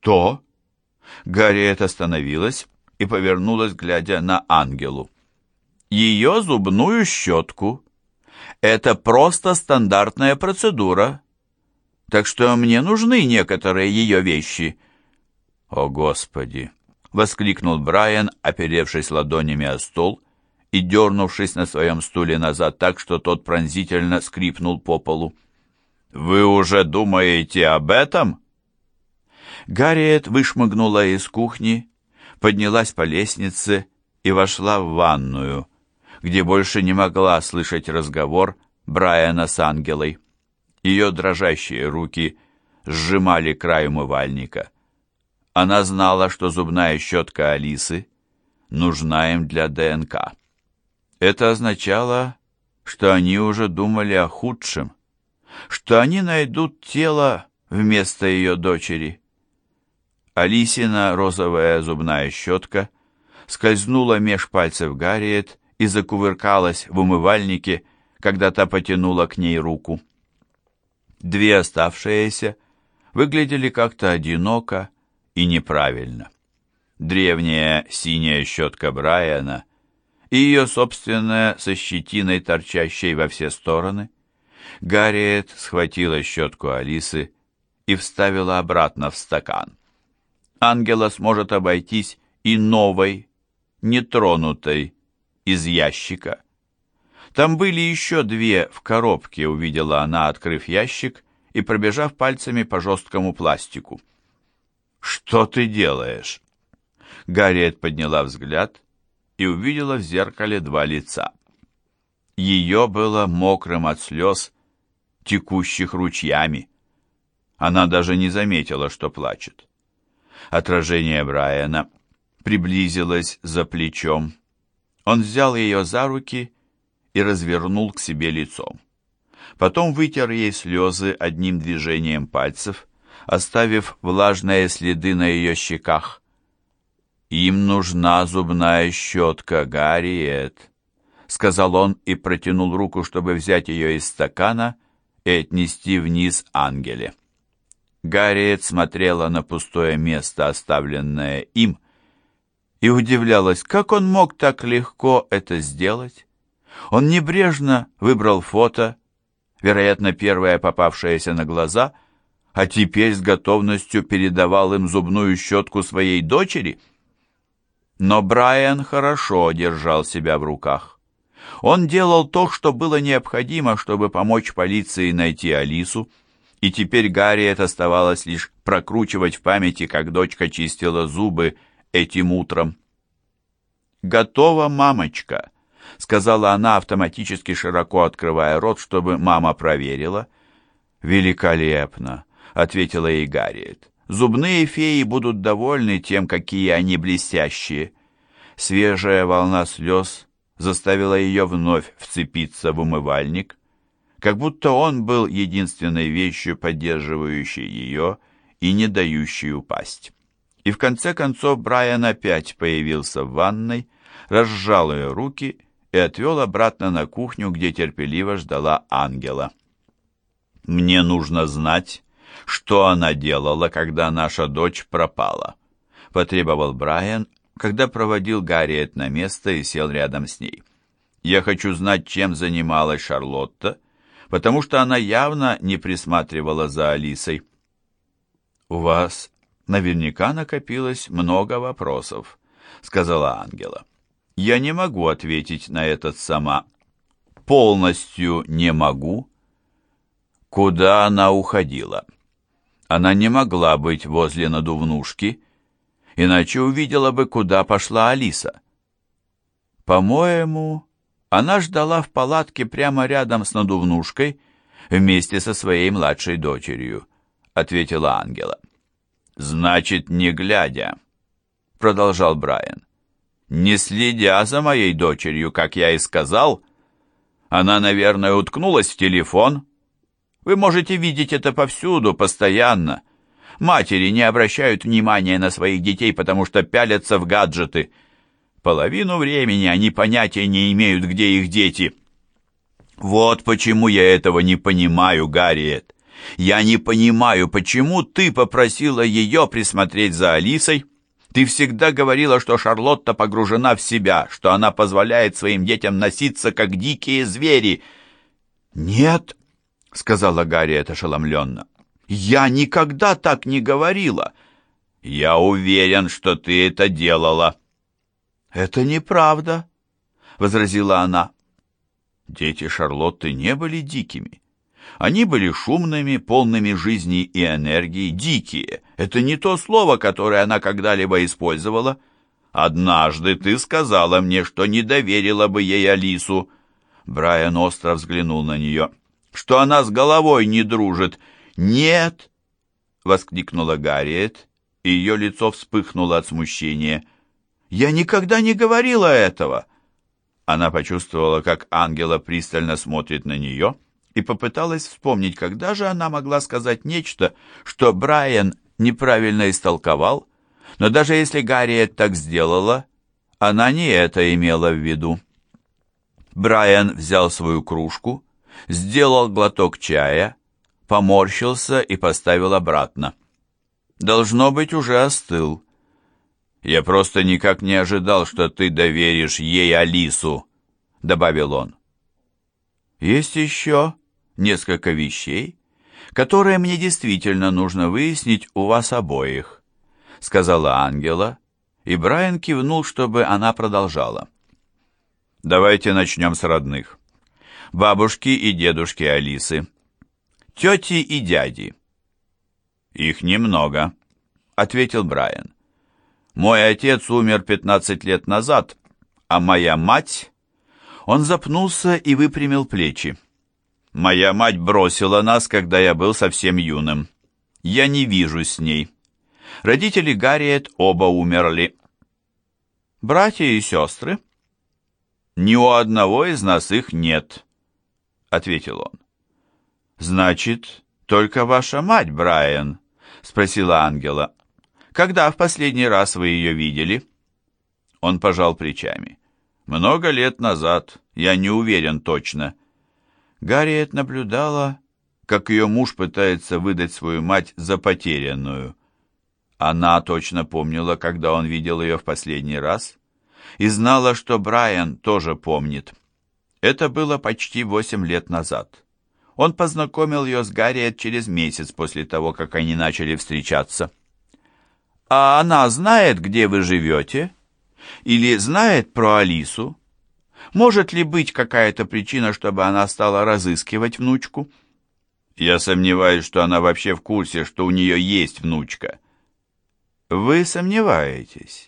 «Что?» Гарриет остановилась и повернулась, глядя на Ангелу. «Ее зубную щетку. Это просто стандартная процедура. Так что мне нужны некоторые ее вещи». «О, Господи!» — воскликнул Брайан, оперевшись ладонями о стол и дернувшись на своем стуле назад так, что тот пронзительно скрипнул по полу. «Вы уже думаете об этом?» Гарриет вышмыгнула из кухни, поднялась по лестнице и вошла в ванную, где больше не могла слышать разговор Брайана с Ангелой. Ее дрожащие руки сжимали край умывальника. Она знала, что зубная щетка Алисы нужна им для ДНК. Это означало, что они уже думали о худшем, что они найдут тело вместо ее дочери. Алисина розовая зубная щетка скользнула меж пальцев Гарриет и закувыркалась в умывальнике, когда та потянула к ней руку. Две оставшиеся выглядели как-то одиноко и неправильно. Древняя синяя щетка Брайана и ее собственная со щетиной, торчащей во все стороны. Гарриет схватила щетку Алисы и вставила обратно в стакан. Ангела сможет обойтись и новой, нетронутой, из ящика. Там были еще две в коробке, увидела она, открыв ящик и пробежав пальцами по жесткому пластику. «Что ты делаешь?» Гарриет подняла взгляд и увидела в зеркале два лица. Ее было мокрым от слез, текущих ручьями. Она даже не заметила, что плачет. Отражение Брайана приблизилось за плечом. Он взял ее за руки и развернул к себе лицом. Потом вытер ей слезы одним движением пальцев, оставив влажные следы на ее щеках. «Им нужна зубная щетка, Гарриет», — сказал он и протянул руку, чтобы взять ее из стакана и отнести вниз ангеле. Гарриет смотрела на пустое место, оставленное им, и удивлялась, как он мог так легко это сделать. Он небрежно выбрал фото, вероятно, первое попавшееся на глаза, а теперь с готовностью передавал им зубную щетку своей дочери. Но Брайан хорошо держал себя в руках. Он делал то, что было необходимо, чтобы помочь полиции найти Алису, и теперь Гарриет оставалось лишь прокручивать в памяти, как дочка чистила зубы этим утром. «Готова, мамочка», — сказала она, автоматически широко открывая рот, чтобы мама проверила. «Великолепно», — ответила ей Гарриет. «Зубные феи будут довольны тем, какие они блестящие». Свежая волна слез заставила ее вновь вцепиться в умывальник, как будто он был единственной вещью, поддерживающей ее и не дающей упасть. И в конце концов Брайан опять появился в ванной, разжал ее руки и отвел обратно на кухню, где терпеливо ждала ангела. «Мне нужно знать, что она делала, когда наша дочь пропала», — потребовал Брайан, когда проводил Гарриет на место и сел рядом с ней. «Я хочу знать, чем занималась Шарлотта, потому что она явно не присматривала за Алисой. «У вас наверняка накопилось много вопросов», — сказала Ангела. «Я не могу ответить на этот сама. Полностью не могу». Куда она уходила? Она не могла быть возле надувнушки, иначе увидела бы, куда пошла Алиса. По-моему, она ждала в палатке прямо рядом с надувнушкой вместе со своей младшей дочерью, ответила Ангела. Значит, не глядя, продолжал Брайан. Не следя за моей дочерью, как я и сказал, она, наверное, уткнулась в телефон. Вы можете видеть это повсюду, постоянно. Матери не обращают внимания на своих детей, потому что пялятся в гаджеты – Половину времени они понятия не имеют, где их дети. Вот почему я этого не понимаю, Гарриет. Я не понимаю, почему ты попросила ее присмотреть за Алисой? Ты всегда говорила, что Шарлотта погружена в себя, что она позволяет своим детям носиться, как дикие звери. «Нет», — сказала Гарриет ошеломленно, — «я никогда так не говорила». «Я уверен, что ты это делала». «Это неправда», — возразила она. Дети Шарлотты не были дикими. Они были шумными, полными жизни и энергии, дикие. Это не то слово, которое она когда-либо использовала. Однажды ты сказала мне, что не доверила бы ей Алису. Брайан остро взглянул на нее. Что она с головой не дружит. Нет! Воскликнула Гарриет, и ее лицо вспыхнуло от смущения. Я никогда не говорила этого. Она почувствовала, как Ангела пристально смотрит на нее, — и попыталась вспомнить, когда же она могла сказать нечто, что Брайан неправильно истолковал, но даже если Гарриет так сделала, она не это имела в виду. Брайан взял свою кружку, сделал глоток чая, поморщился и поставил обратно. Должно быть, уже остыл. «Я просто никак не ожидал, что ты доверишь ей Алису», — добавил он. «Есть еще несколько вещей, которые мне действительно нужно выяснить у вас обоих», сказала Ангела, и Брайан кивнул, чтобы она продолжала. «Давайте начнем с родных. Бабушки и дедушки Алисы. Тети и дяди». «Их немного», — ответил Брайан. «Мой отец умер 15 лет назад, а моя мать...» Он запнулся и выпрямил плечи. Моя мать бросила нас, когда я был совсем юным. Я не вижусь с ней. Родители Гарриет оба умерли. Братья и сестры? Ни у одного из нас их нет, ответил он. Значит, только ваша мать, Брайан? спросила Ангела. Когда в последний раз вы ее видели? Он пожал плечами. Много лет назад, я не уверен точно. Гарриет наблюдала, как ее муж пытается выдать свою мать за потерянную. Она точно помнила, когда он видел ее в последний раз, и знала, что Брайан тоже помнит. Это было почти восемь лет назад. Он познакомил ее с Гарриет через месяц после того, как они начали встречаться. «А она знает, где вы живете? Или знает про Алису?» Может ли быть какая-то причина, чтобы она стала разыскивать внучку? Я сомневаюсь, что она вообще в курсе, что у нее есть внучка. Вы сомневаетесь?